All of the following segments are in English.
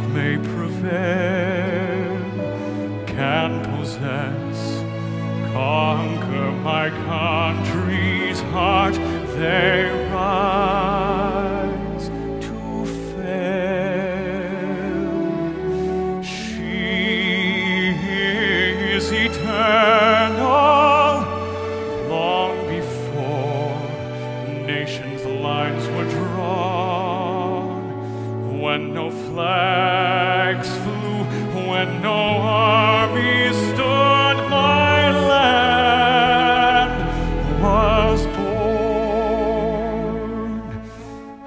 may prevail, can possess, conquer my country's heart, they rise when no flags flew, when no armies stood, my land was born.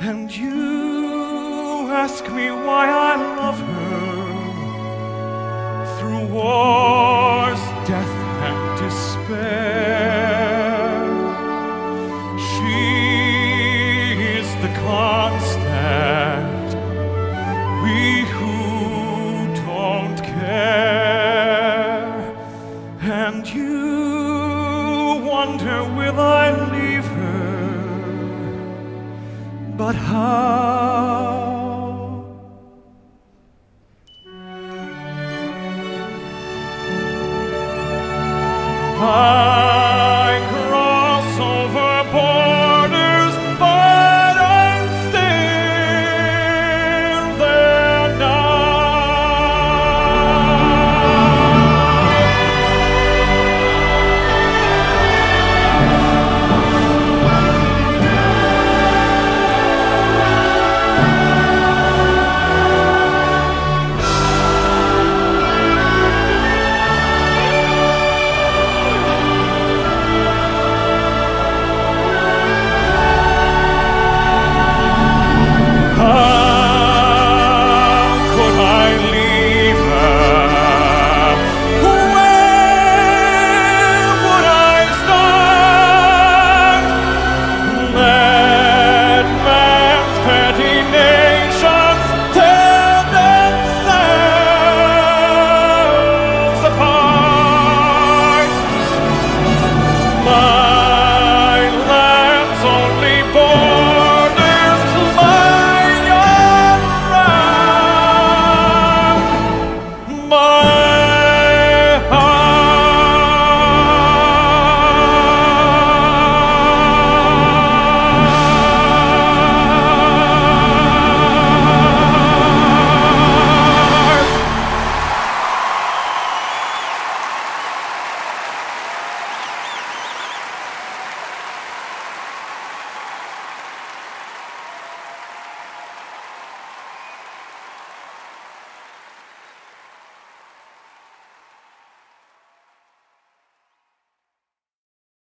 And you ask me why I love her through wars, death, and despair. She is the constant, And you wonder, will I leave her? But how? How?